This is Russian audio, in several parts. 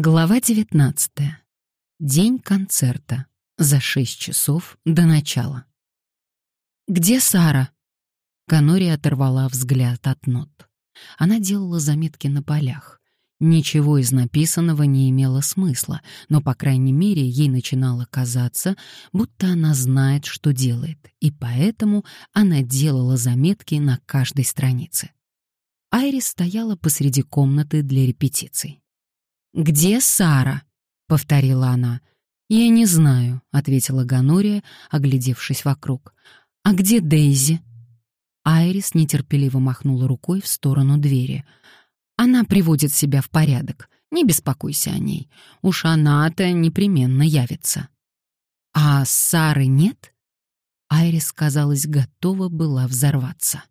Глава 19. День концерта. За шесть часов до начала. «Где Сара?» Канори оторвала взгляд от нот. Она делала заметки на полях. Ничего из написанного не имело смысла, но, по крайней мере, ей начинало казаться, будто она знает, что делает, и поэтому она делала заметки на каждой странице. Айрис стояла посреди комнаты для репетиций. «Где Сара?» — повторила она. «Я не знаю», — ответила Ганория, оглядевшись вокруг. «А где Дейзи?» Айрис нетерпеливо махнула рукой в сторону двери. «Она приводит себя в порядок. Не беспокойся о ней. Уж она-то непременно явится». «А Сары нет?» Айрис, казалось, готова была взорваться.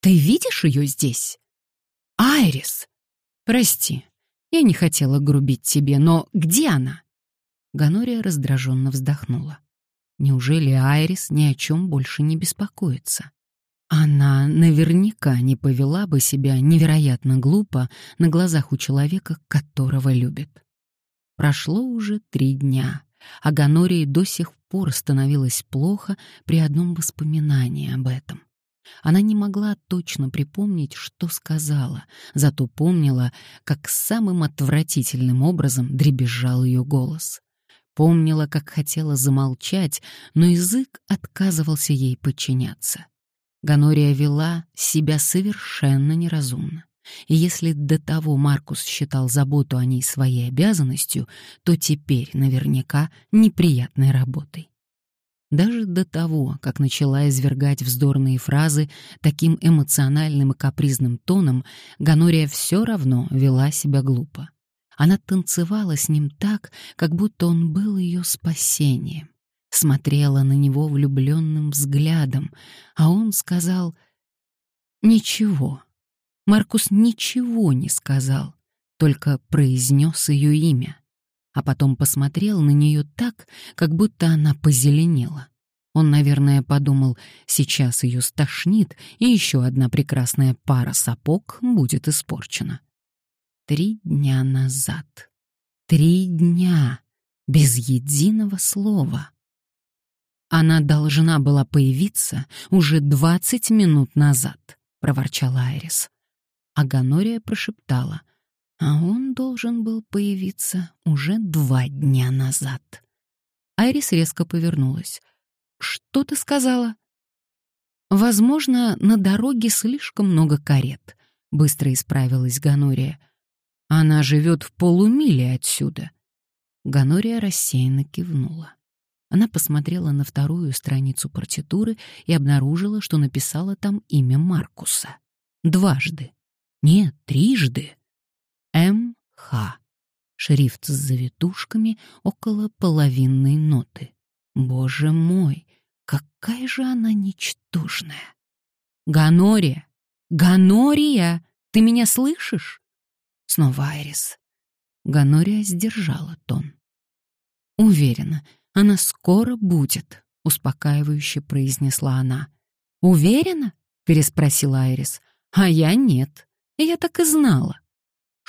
«Ты видишь ее здесь?» «Айрис!» «Прости, я не хотела грубить тебе, но где она?» Ганория раздраженно вздохнула. Неужели Айрис ни о чем больше не беспокоится? Она наверняка не повела бы себя невероятно глупо на глазах у человека, которого любит. Прошло уже три дня, а Ганории до сих пор становилось плохо при одном воспоминании об этом. Она не могла точно припомнить, что сказала, зато помнила, как самым отвратительным образом дребезжал ее голос. Помнила, как хотела замолчать, но язык отказывался ей подчиняться. Ганория вела себя совершенно неразумно. И если до того Маркус считал заботу о ней своей обязанностью, то теперь наверняка неприятной работой. Даже до того, как начала извергать вздорные фразы таким эмоциональным и капризным тоном, Ганория все равно вела себя глупо. Она танцевала с ним так, как будто он был ее спасением. Смотрела на него влюбленным взглядом, а он сказал «Ничего». Маркус ничего не сказал, только произнес ее имя а потом посмотрел на нее так, как будто она позеленела. Он, наверное, подумал, сейчас ее стошнит, и еще одна прекрасная пара сапог будет испорчена. Три дня назад. Три дня. Без единого слова. Она должна была появиться уже двадцать минут назад, проворчала Айрис. А Ганория прошептала. А он должен был появиться уже два дня назад. Айрис резко повернулась. «Что ты сказала?» «Возможно, на дороге слишком много карет», — быстро исправилась Ганория. «Она живет в полумиле отсюда». Ганория рассеянно кивнула. Она посмотрела на вторую страницу партитуры и обнаружила, что написала там имя Маркуса. Дважды. Нет, трижды. М.Х. Шрифт с завитушками около половинной ноты. Боже мой, какая же она ничтожная! Ганория! Ганория! Ты меня слышишь? Снова Айрис. Ганория сдержала тон. Уверена, она скоро будет, успокаивающе произнесла она. Уверена? переспросила Айрис. А я нет. Я так и знала.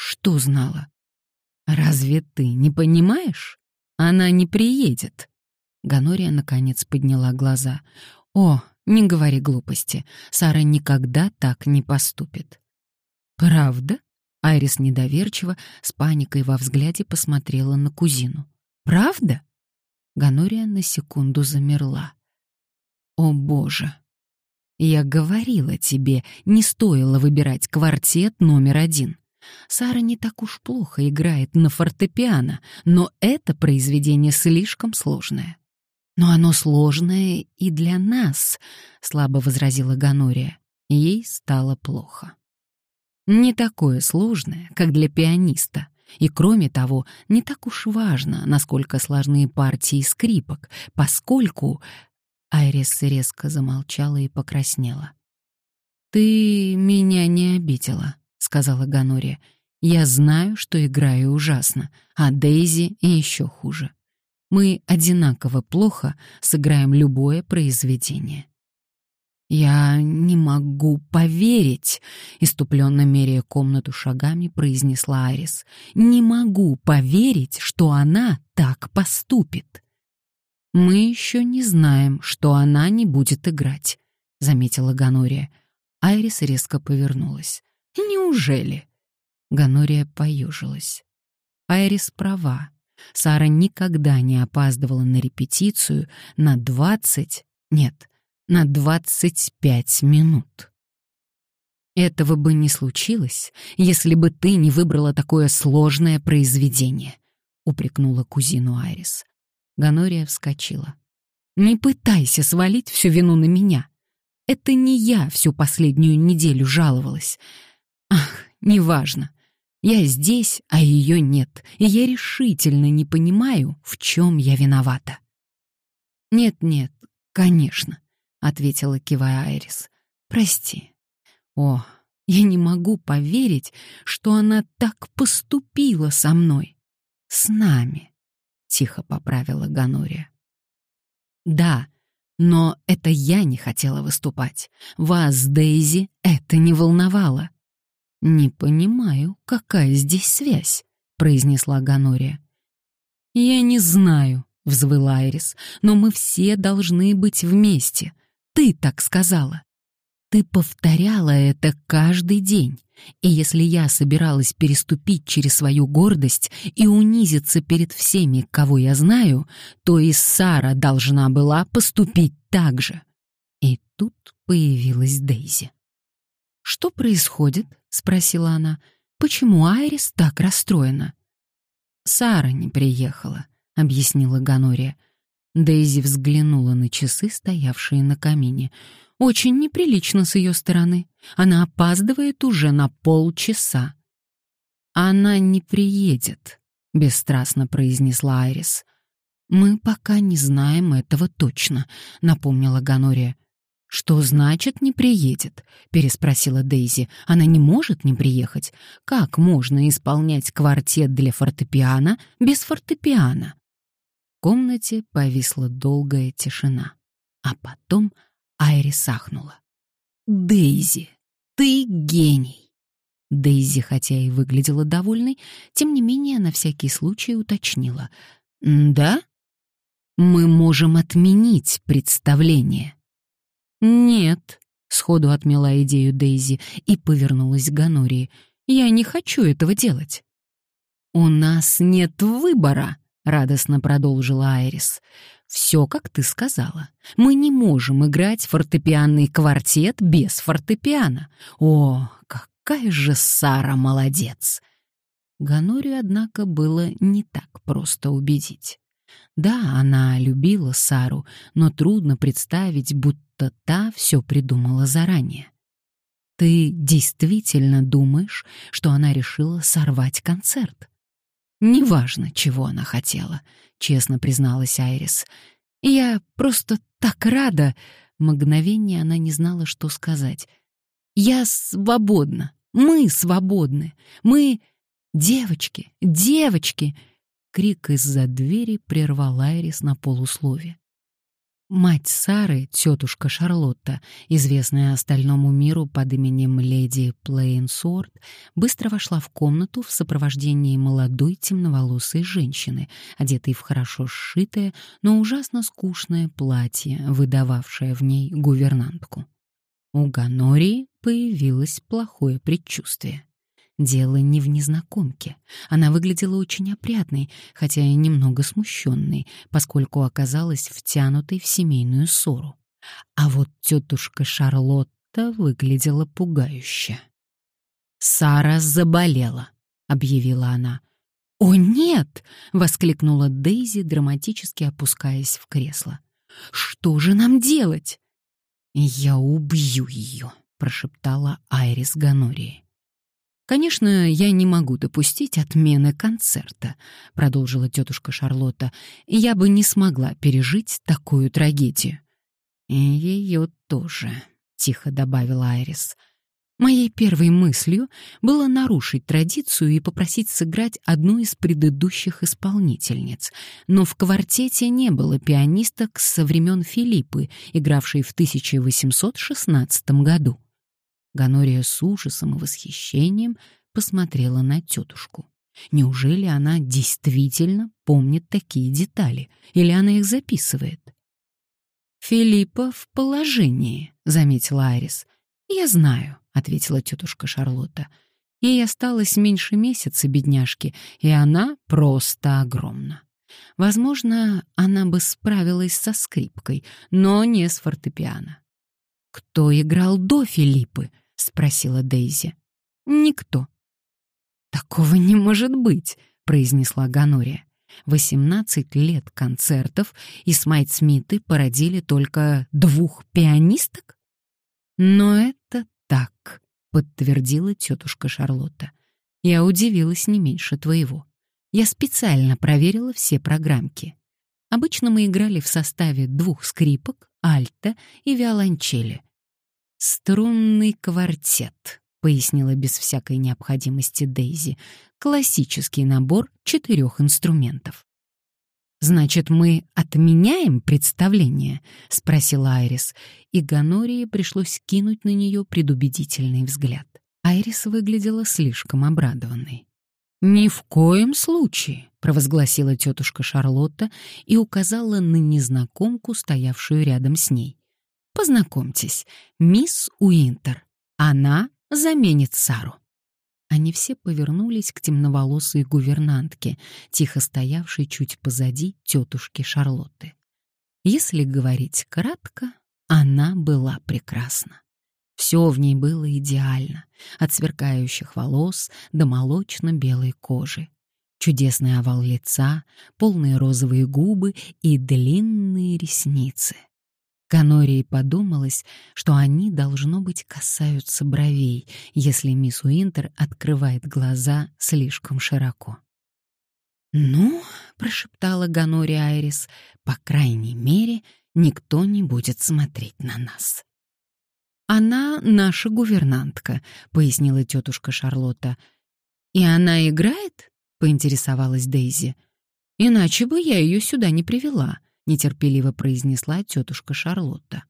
Что знала? Разве ты не понимаешь? Она не приедет. Ганория наконец подняла глаза. О, не говори глупости. Сара никогда так не поступит. Правда? Айрис недоверчиво, с паникой во взгляде посмотрела на кузину. Правда? Ганория на секунду замерла. О, боже. Я говорила тебе, не стоило выбирать квартет номер один. Сара не так уж плохо играет на фортепиано, но это произведение слишком сложное. «Но оно сложное и для нас», — слабо возразила Ганория. Ей стало плохо. «Не такое сложное, как для пианиста», и кроме того, не так уж важно, насколько сложны партии скрипок, поскольку... Айрис резко замолчала и покраснела. «Ты меня не обидела», сказала Ганория. «Я знаю, что играю ужасно, а Дейзи еще хуже. Мы одинаково плохо сыграем любое произведение». «Я не могу поверить», — иступленно меряя комнату шагами, произнесла Айрис. «Не могу поверить, что она так поступит». «Мы еще не знаем, что она не будет играть», — заметила Ганория. Айрис резко повернулась. «Неужели?» Ганория поежилась. Айрис права. Сара никогда не опаздывала на репетицию на двадцать, нет, на двадцать пять минут. Этого бы не случилось, если бы ты не выбрала такое сложное произведение, упрекнула кузину Айрис. Ганория вскочила. Не пытайся свалить всю вину на меня. Это не я всю последнюю неделю жаловалась. Ах, неважно. Я здесь, а ее нет, и я решительно не понимаю, в чем я виновата. «Нет-нет, конечно», — ответила кивая Айрис. «Прости. О, я не могу поверить, что она так поступила со мной. С нами», — тихо поправила Ганория. «Да, но это я не хотела выступать. Вас, Дейзи, это не волновало. «Не понимаю, какая здесь связь», — произнесла Ганория. «Я не знаю», — взвыла Айрис, «но мы все должны быть вместе. Ты так сказала. Ты повторяла это каждый день. И если я собиралась переступить через свою гордость и унизиться перед всеми, кого я знаю, то и Сара должна была поступить так же». И тут появилась Дейзи. «Что происходит?» — спросила она. «Почему Айрис так расстроена?» «Сара не приехала», — объяснила Ганория. Дейзи взглянула на часы, стоявшие на камине. «Очень неприлично с ее стороны. Она опаздывает уже на полчаса». «Она не приедет», — бесстрастно произнесла Айрис. «Мы пока не знаем этого точно», — напомнила Ганория. «Что значит не приедет?» — переспросила Дейзи. «Она не может не приехать. Как можно исполнять квартет для фортепиано без фортепиано?» В комнате повисла долгая тишина. А потом Айри сахнула. «Дейзи, ты гений!» Дейзи, хотя и выглядела довольной, тем не менее на всякий случай уточнила. «Да? Мы можем отменить представление». «Нет», — сходу отмела идею Дейзи и повернулась к Ганории. «Я не хочу этого делать». «У нас нет выбора», — радостно продолжила Айрис. «Все, как ты сказала. Мы не можем играть фортепианный квартет без фортепиано. О, какая же Сара молодец!» Ганорию, однако, было не так просто убедить. Да, она любила Сару, но трудно представить, будто та все придумала заранее. Ты действительно думаешь, что она решила сорвать концерт? Неважно, чего она хотела, честно призналась Айрис. Я просто так рада. Мгновение она не знала, что сказать. Я свободна. Мы свободны. Мы девочки, девочки. Крик из-за двери прервал Айрис на полуслове. Мать Сары, тетушка Шарлотта, известная остальному миру под именем леди Плейнсорт, быстро вошла в комнату в сопровождении молодой темноволосой женщины, одетой в хорошо сшитое, но ужасно скучное платье, выдававшее в ней гувернантку. У Ганории появилось плохое предчувствие. Дело не в незнакомке. Она выглядела очень опрятной, хотя и немного смущенной, поскольку оказалась втянутой в семейную ссору. А вот тетушка Шарлотта выглядела пугающе. «Сара заболела», — объявила она. «О, нет!» — воскликнула Дейзи, драматически опускаясь в кресло. «Что же нам делать?» «Я убью ее», — прошептала Айрис Ганории. «Конечно, я не могу допустить отмены концерта», — продолжила тетушка Шарлотта. «Я бы не смогла пережить такую трагедию». «И ее тоже», — тихо добавила Айрис. Моей первой мыслью было нарушить традицию и попросить сыграть одну из предыдущих исполнительниц, но в квартете не было пианисток со времен Филиппы, игравшей в 1816 году. Ганория с ужасом и восхищением посмотрела на тетушку. Неужели она действительно помнит такие детали, или она их записывает? «Филиппа в положении», — заметила Арис. «Я знаю», — ответила тетушка Шарлотта. Ей осталось меньше месяца, бедняжки, и она просто огромна. Возможно, она бы справилась со скрипкой, но не с фортепиано. «Кто играл до Филиппы?» — спросила Дейзи. «Никто». «Такого не может быть», — произнесла Ганория. «Восемнадцать лет концертов, и Смайт-Смиты породили только двух пианисток?» «Но это так», — подтвердила тетушка Шарлотта. «Я удивилась не меньше твоего. Я специально проверила все программки. Обычно мы играли в составе двух скрипок, альта и виолончели. «Струнный квартет», — пояснила без всякой необходимости Дейзи, «классический набор четырех инструментов». «Значит, мы отменяем представление?» — спросила Айрис, и Ганории пришлось кинуть на нее предубедительный взгляд. Айрис выглядела слишком обрадованной. «Ни в коем случае», — провозгласила тетушка Шарлотта и указала на незнакомку, стоявшую рядом с ней. Познакомьтесь, мисс Уинтер. Она заменит Сару. Они все повернулись к темноволосой гувернантке, тихо стоявшей чуть позади тетушки Шарлотты. Если говорить кратко, она была прекрасна. Все в ней было идеально, от сверкающих волос до молочно-белой кожи. Чудесный овал лица, полные розовые губы и длинные ресницы — Канории подумалось, что они, должно быть, касаются бровей, если мисс Уинтер открывает глаза слишком широко. «Ну», — прошептала Ганори Айрис, — «по крайней мере, никто не будет смотреть на нас». «Она наша гувернантка», — пояснила тетушка Шарлотта. «И она играет?» — поинтересовалась Дейзи. «Иначе бы я ее сюда не привела» нетерпеливо произнесла тетушка Шарлотта.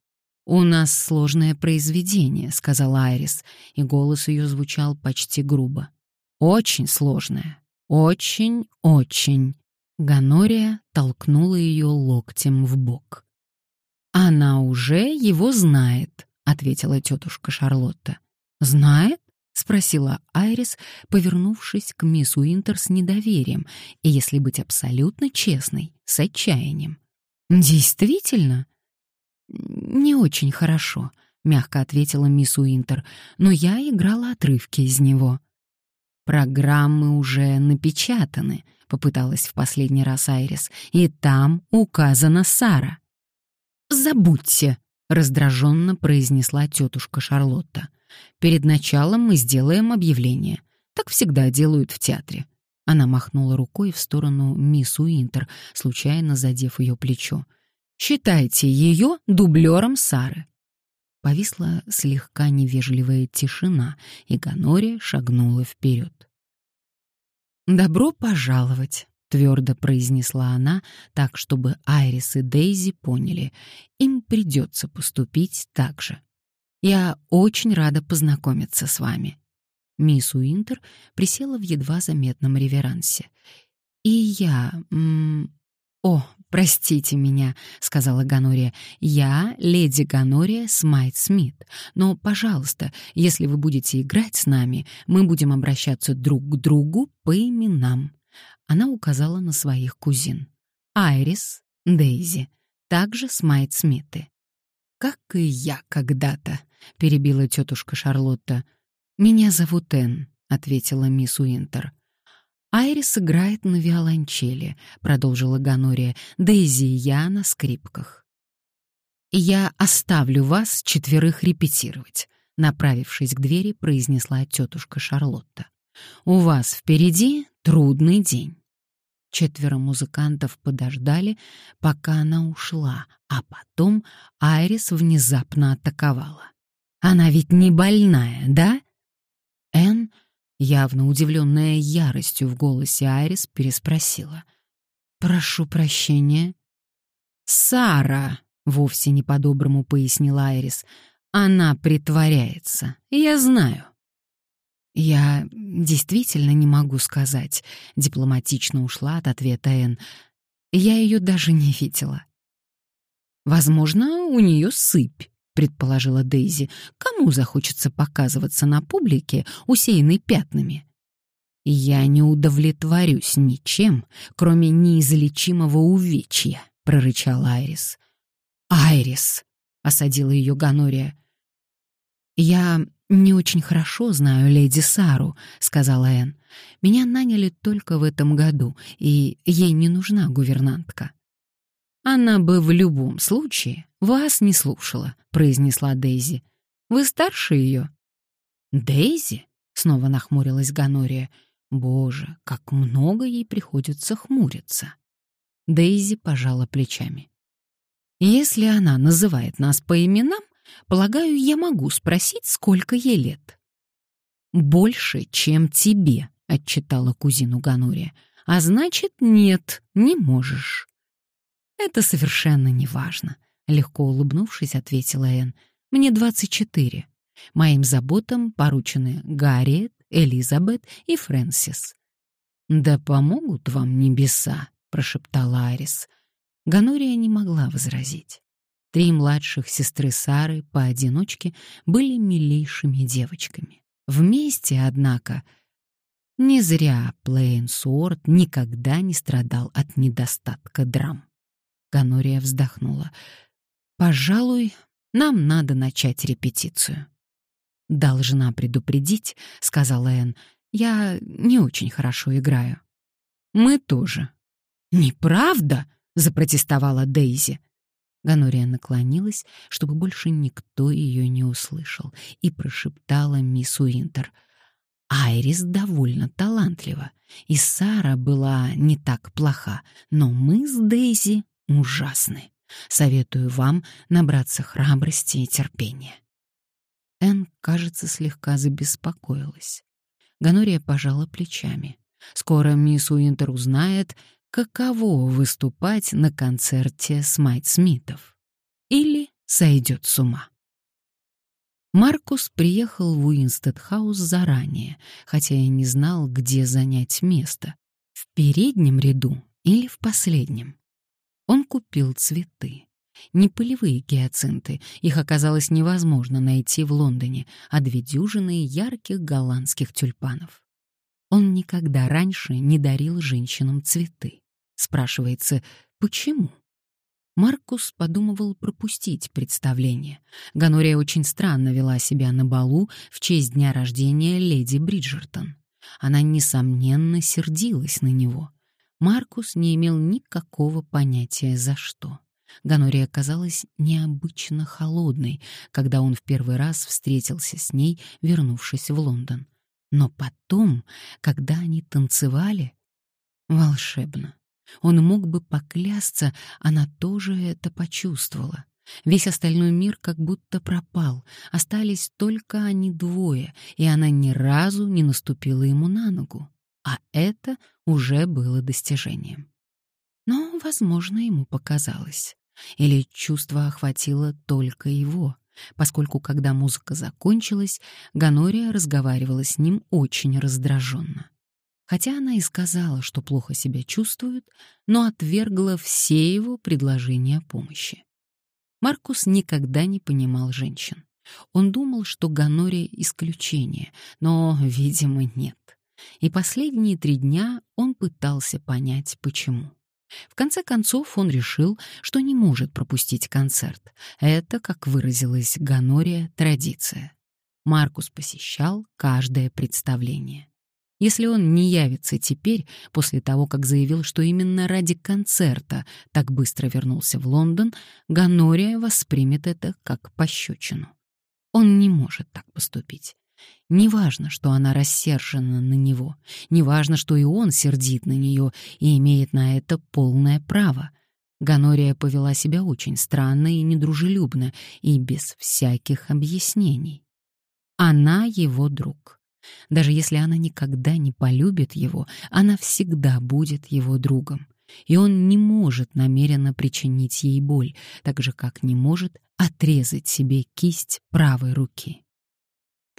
«У нас сложное произведение», — сказала Айрис, и голос ее звучал почти грубо. «Очень сложное. Очень-очень». Ганория толкнула ее локтем в бок. «Она уже его знает», — ответила тетушка Шарлотта. «Знает?» — спросила Айрис, повернувшись к мисс Уинтер с недоверием и, если быть абсолютно честной, с отчаянием. «Действительно?» «Не очень хорошо», — мягко ответила мисс Уинтер, «но я играла отрывки из него». «Программы уже напечатаны», — попыталась в последний раз Айрис, «и там указана Сара». «Забудьте», — раздраженно произнесла тетушка Шарлотта. «Перед началом мы сделаем объявление. Так всегда делают в театре. Она махнула рукой в сторону мисс Уинтер, случайно задев ее плечо. «Считайте ее дублером Сары». Повисла слегка невежливая тишина, и Ганория шагнула вперед. «Добро пожаловать», — твердо произнесла она, так, чтобы Айрис и Дейзи поняли. Им придется поступить так же. «Я очень рада познакомиться с вами. Мисс Уинтер присела в едва заметном реверансе. «И я... «О, простите меня», — сказала Ганория. «Я леди Ганория Смайт Смит. Но, пожалуйста, если вы будете играть с нами, мы будем обращаться друг к другу по именам». Она указала на своих кузин. Айрис, Дейзи, также Смайт Смиты. «Как и я когда-то», — перебила тетушка Шарлотта. «Меня зовут Энн», — ответила мисс Уинтер. «Айрис играет на виолончели», — продолжила Ганория, «Дейзи и я на скрипках». «Я оставлю вас четверых репетировать», — направившись к двери, произнесла тетушка Шарлотта. «У вас впереди трудный день». Четверо музыкантов подождали, пока она ушла, а потом Айрис внезапно атаковала. Она ведь не больная, да? Энн, явно удивленная яростью в голосе Айрис, переспросила. «Прошу прощения». «Сара», — вовсе не по-доброму пояснила Айрис, — «она притворяется, я знаю». «Я действительно не могу сказать», — дипломатично ушла от ответа Энн. «Я ее даже не видела». «Возможно, у нее сыпь», — предположила Дейзи. «Кому захочется показываться на публике, усеянной пятнами?» «Я не удовлетворюсь ничем, кроме неизлечимого увечья», — прорычал Айрис. «Айрис», — осадила ее Ганория. «Я «Не очень хорошо знаю леди Сару», — сказала Энн. «Меня наняли только в этом году, и ей не нужна гувернантка». «Она бы в любом случае вас не слушала», — произнесла Дейзи. «Вы старше ее?» «Дейзи?» — снова нахмурилась Ганория. «Боже, как много ей приходится хмуриться». Дейзи пожала плечами. «Если она называет нас по именам, Полагаю, я могу спросить, сколько ей лет. Больше, чем тебе, отчитала кузину Ганурия. А значит, нет, не можешь. Это совершенно не важно, легко улыбнувшись, ответила Энн. Мне двадцать четыре. Моим заботам поручены Гарриет, Элизабет и Фрэнсис. Да помогут вам небеса, прошептала Арис. Ганория не могла возразить. Три младших сестры Сары поодиночке были милейшими девочками. Вместе, однако, не зря Плейнсуорт никогда не страдал от недостатка драм. Ганория вздохнула. «Пожалуй, нам надо начать репетицию». «Должна предупредить», — сказала Энн, — «я не очень хорошо играю». «Мы тоже». «Неправда?» — запротестовала Дейзи. Ганория наклонилась, чтобы больше никто ее не услышал, и прошептала мисс Уинтер. «Айрис довольно талантлива, и Сара была не так плоха, но мы с Дейзи ужасны. Советую вам набраться храбрости и терпения». Энн, кажется, слегка забеспокоилась. Гонория пожала плечами. Скоро мисс Уинтер узнает, каково выступать на концерте Смайт Смитов. Или сойдет с ума. Маркус приехал в Уинстед-хаус заранее, хотя и не знал, где занять место — в переднем ряду или в последнем. Он купил цветы. Не полевые гиацинты, их оказалось невозможно найти в Лондоне, а две дюжины ярких голландских тюльпанов. Он никогда раньше не дарил женщинам цветы. Спрашивается, почему? Маркус подумывал пропустить представление. Ганория очень странно вела себя на балу в честь дня рождения леди Бриджертон. Она, несомненно, сердилась на него. Маркус не имел никакого понятия за что. Ганория казалась необычно холодной, когда он в первый раз встретился с ней, вернувшись в Лондон. Но потом, когда они танцевали... Волшебно. Он мог бы поклясться, она тоже это почувствовала. Весь остальной мир как будто пропал, остались только они двое, и она ни разу не наступила ему на ногу. А это уже было достижением. Но, возможно, ему показалось. Или чувство охватило только его, поскольку, когда музыка закончилась, Ганория разговаривала с ним очень раздраженно. Хотя она и сказала, что плохо себя чувствует, но отвергла все его предложения о помощи. Маркус никогда не понимал женщин. Он думал, что Ганория — исключение, но, видимо, нет. И последние три дня он пытался понять, почему. В конце концов он решил, что не может пропустить концерт. Это, как выразилась Ганория, традиция. Маркус посещал каждое представление. Если он не явится теперь, после того, как заявил, что именно ради концерта так быстро вернулся в Лондон, Ганория воспримет это как пощечину. Он не может так поступить. Неважно, что она рассержена на него, неважно, что и он сердит на нее и имеет на это полное право. Ганория повела себя очень странно и недружелюбно, и без всяких объяснений. Она его друг. Даже если она никогда не полюбит его, она всегда будет его другом. И он не может намеренно причинить ей боль, так же, как не может отрезать себе кисть правой руки.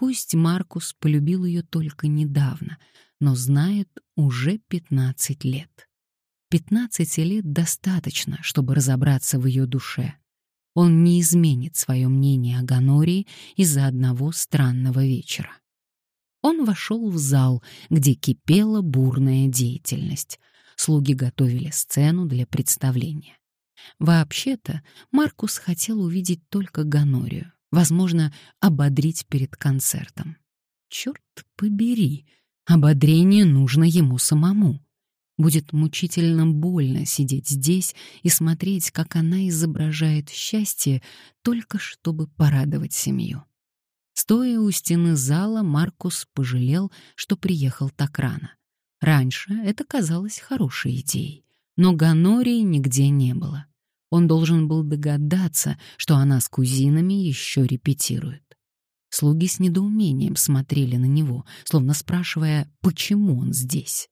Пусть Маркус полюбил ее только недавно, но знает уже 15 лет. 15 лет достаточно, чтобы разобраться в ее душе. Он не изменит свое мнение о Ганории из-за одного странного вечера. Он вошел в зал, где кипела бурная деятельность. Слуги готовили сцену для представления. Вообще-то Маркус хотел увидеть только Ганорию, возможно, ободрить перед концертом. Черт побери, ободрение нужно ему самому. Будет мучительно больно сидеть здесь и смотреть, как она изображает счастье, только чтобы порадовать семью. Стоя у стены зала, Маркус пожалел, что приехал так рано. Раньше это казалось хорошей идеей, но Ганории нигде не было. Он должен был догадаться, что она с кузинами еще репетирует. Слуги с недоумением смотрели на него, словно спрашивая, почему он здесь.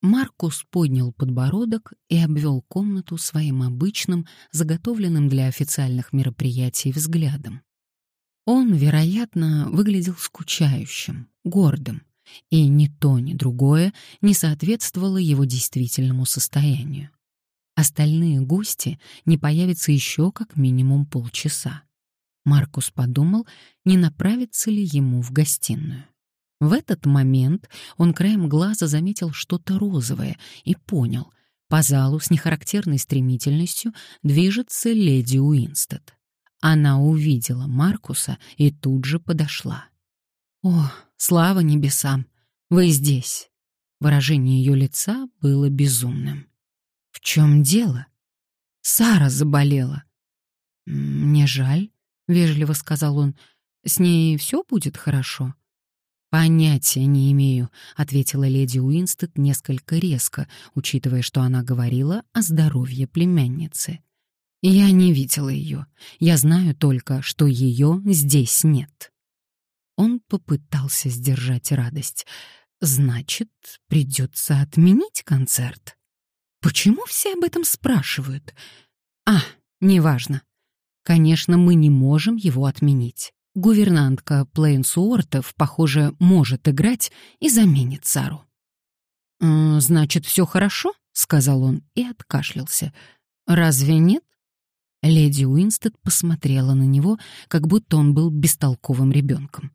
Маркус поднял подбородок и обвел комнату своим обычным, заготовленным для официальных мероприятий взглядом. Он, вероятно, выглядел скучающим, гордым, и ни то, ни другое не соответствовало его действительному состоянию. Остальные гости не появятся еще как минимум полчаса. Маркус подумал, не направится ли ему в гостиную. В этот момент он краем глаза заметил что-то розовое и понял, по залу с нехарактерной стремительностью движется леди Уинстед. Она увидела Маркуса и тут же подошла. «О, слава небесам! Вы здесь!» Выражение ее лица было безумным. «В чем дело?» «Сара заболела». «Мне жаль», — вежливо сказал он. «С ней все будет хорошо?» «Понятия не имею», — ответила леди Уинстед несколько резко, учитывая, что она говорила о здоровье племянницы. «Я не видела ее. Я знаю только, что ее здесь нет». Он попытался сдержать радость. «Значит, придется отменить концерт?» «Почему все об этом спрашивают?» «А, неважно. Конечно, мы не можем его отменить. Гувернантка Плейнсуортов, похоже, может играть и заменит Сару. «Значит, все хорошо?» — сказал он и откашлялся. «Разве нет?» Леди Уинстед посмотрела на него, как будто он был бестолковым ребенком.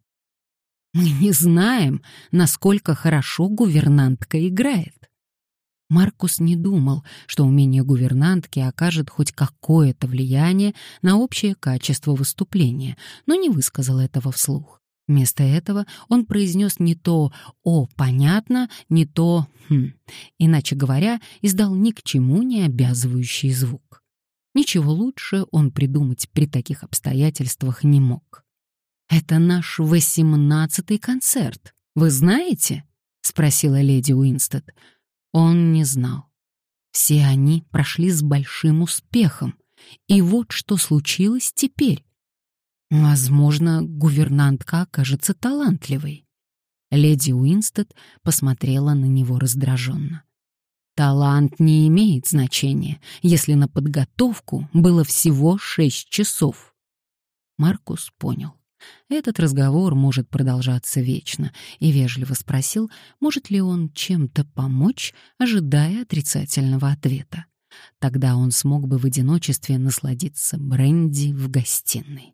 «Мы не знаем, насколько хорошо гувернантка играет. Маркус не думал, что умение гувернантки окажет хоть какое-то влияние на общее качество выступления, но не высказал этого вслух. Вместо этого он произнес не то «о, понятно», не то «хм», иначе говоря, издал ни к чему не обязывающий звук. Ничего лучше он придумать при таких обстоятельствах не мог. «Это наш восемнадцатый концерт, вы знаете?» — спросила леди Уинстед. Он не знал. Все они прошли с большим успехом. И вот что случилось теперь. Возможно, гувернантка окажется талантливой. Леди Уинстед посмотрела на него раздраженно. Талант не имеет значения, если на подготовку было всего шесть часов. Маркус понял. Этот разговор может продолжаться вечно, и вежливо спросил, может ли он чем-то помочь, ожидая отрицательного ответа. Тогда он смог бы в одиночестве насладиться бренди в гостиной.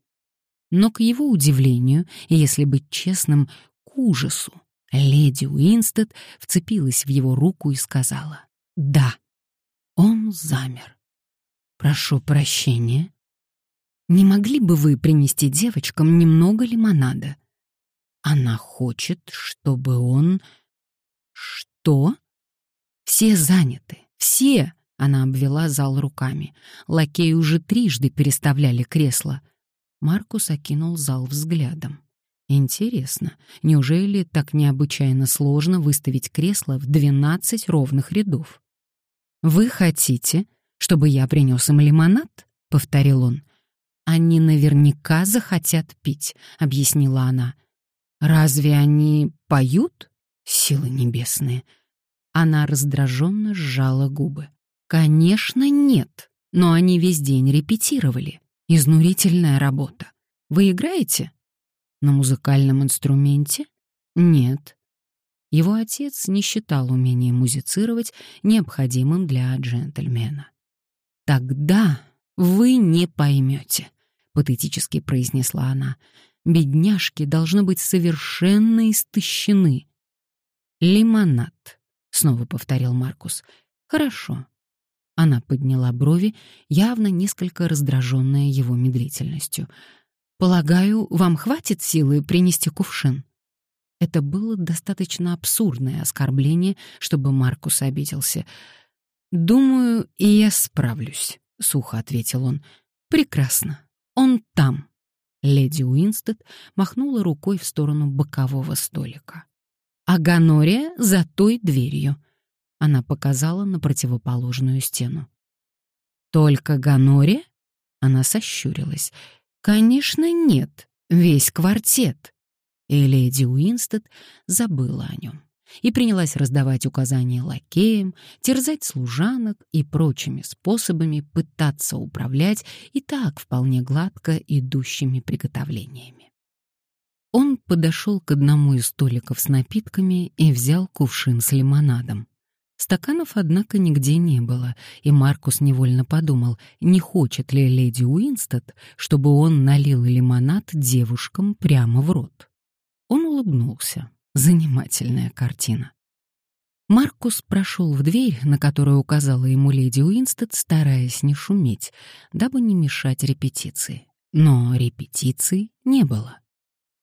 Но к его удивлению, если быть честным, к ужасу, леди Уинстед вцепилась в его руку и сказала «Да». Он замер. «Прошу прощения», не могли бы вы принести девочкам немного лимонада? Она хочет, чтобы он... Что? Все заняты, все, она обвела зал руками. Лакеи уже трижды переставляли кресло. Маркус окинул зал взглядом. Интересно, неужели так необычайно сложно выставить кресло в двенадцать ровных рядов? Вы хотите, Чтобы я принес им лимонад?» — повторил он. «Они наверняка захотят пить», — объяснила она. «Разве они поют? Силы небесные!» Она раздраженно сжала губы. «Конечно, нет, но они весь день репетировали. Изнурительная работа. Вы играете?» «На музыкальном инструменте?» «Нет». Его отец не считал умение музицировать необходимым для джентльмена. «Тогда вы не поймете», — патетически произнесла она. «Бедняжки должны быть совершенно истощены». «Лимонад», — снова повторил Маркус. «Хорошо». Она подняла брови, явно несколько раздраженная его медлительностью. «Полагаю, вам хватит силы принести кувшин?» Это было достаточно абсурдное оскорбление, чтобы Маркус обиделся. «Думаю, и я справлюсь», — сухо ответил он. «Прекрасно. Он там». Леди Уинстед махнула рукой в сторону бокового столика. «А Ганория за той дверью». Она показала на противоположную стену. «Только Ганория?» Она сощурилась. «Конечно, нет. Весь квартет». И леди Уинстед забыла о нем и принялась раздавать указания лакеям, терзать служанок и прочими способами пытаться управлять и так вполне гладко идущими приготовлениями. Он подошел к одному из столиков с напитками и взял кувшин с лимонадом. Стаканов, однако, нигде не было, и Маркус невольно подумал, не хочет ли леди Уинстед, чтобы он налил лимонад девушкам прямо в рот. Он улыбнулся. Занимательная картина. Маркус прошел в дверь, на которую указала ему леди Уинстед, стараясь не шуметь, дабы не мешать репетиции. Но репетиций не было.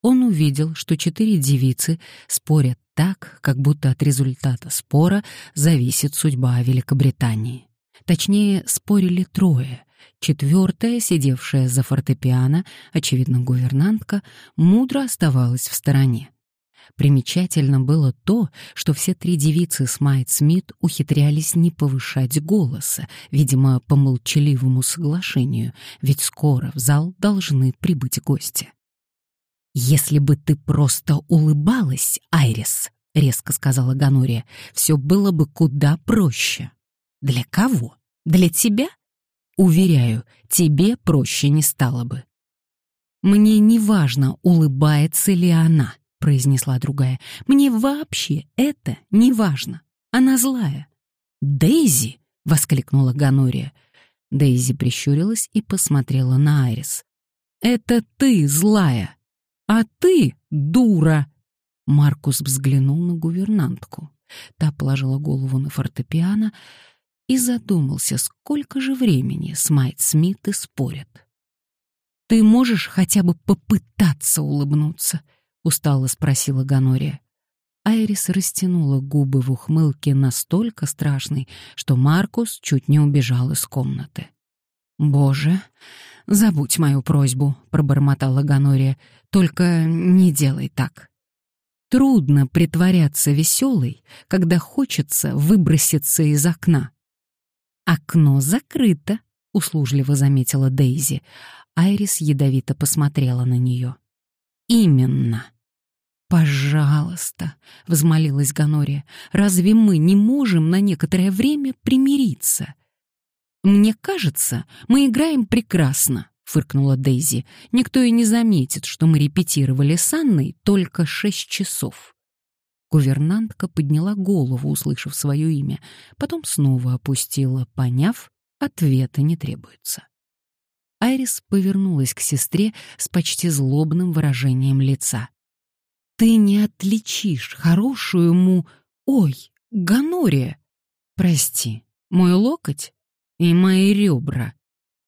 Он увидел, что четыре девицы спорят так, как будто от результата спора зависит судьба Великобритании. Точнее, спорили трое. Четвертая, сидевшая за фортепиано, очевидно, гувернантка, мудро оставалась в стороне. Примечательно было то, что все три девицы Смайт Смит ухитрялись не повышать голоса, видимо, по молчаливому соглашению, ведь скоро в зал должны прибыть гости. «Если бы ты просто улыбалась, Айрис», — резко сказала Ганория, — «все было бы куда проще». «Для кого? Для тебя?» «Уверяю, тебе проще не стало бы». «Мне не важно, улыбается ли она», — произнесла другая. «Мне вообще это не важно. Она злая». «Дейзи!» — воскликнула Ганория. Дейзи прищурилась и посмотрела на Айрис. «Это ты злая, а ты дура!» Маркус взглянул на гувернантку. Та положила голову на фортепиано и задумался, сколько же времени Смайт Смиты спорят. «Ты можешь хотя бы попытаться улыбнуться?» — устало спросила Ганория. Айрис растянула губы в ухмылке настолько страшной, что Маркус чуть не убежал из комнаты. «Боже, забудь мою просьбу», — пробормотала Ганория. «Только не делай так». Трудно притворяться веселой, когда хочется выброситься из окна. «Окно закрыто», — услужливо заметила Дейзи. Айрис ядовито посмотрела на нее. «Именно». «Пожалуйста», — взмолилась Ганория, — «разве мы не можем на некоторое время примириться?» «Мне кажется, мы играем прекрасно», — фыркнула Дейзи. «Никто и не заметит, что мы репетировали с Анной только шесть часов». Гувернантка подняла голову, услышав свое имя, потом снова опустила, поняв, ответа не требуется. Айрис повернулась к сестре с почти злобным выражением лица. «Ты не отличишь хорошую му... Ой, Ганория! Прости, мой локоть и мои ребра!»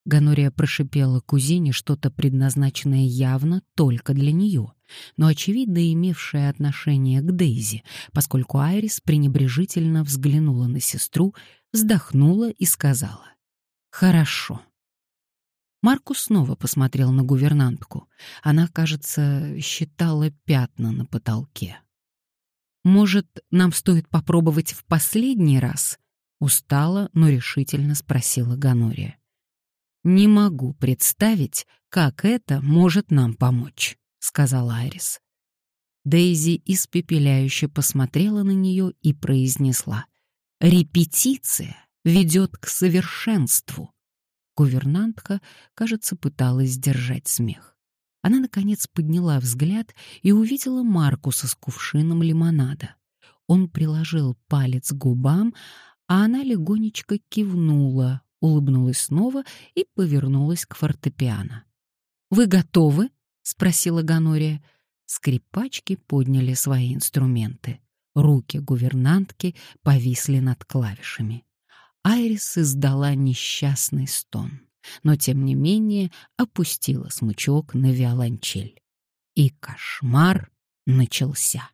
Ганория прошипела кузине что-то предназначенное явно только для нее, но, очевидно, имевшее отношение к Дейзи, поскольку Айрис пренебрежительно взглянула на сестру, вздохнула и сказала «Хорошо». Маркус снова посмотрел на гувернантку. Она, кажется, считала пятна на потолке. «Может, нам стоит попробовать в последний раз?» Устала, но решительно спросила Ганория. «Не могу представить, как это может нам помочь», — сказал Айрис. Дейзи испепеляюще посмотрела на нее и произнесла. «Репетиция ведет к совершенству». Гувернантка, кажется, пыталась сдержать смех. Она, наконец, подняла взгляд и увидела Маркуса с кувшином лимонада. Он приложил палец к губам, а она легонечко кивнула, улыбнулась снова и повернулась к фортепиано. «Вы готовы?» — спросила Ганория. Скрипачки подняли свои инструменты. Руки гувернантки повисли над клавишами. Айрис издала несчастный стон, но тем не менее опустила смычок на виолончель. И кошмар начался.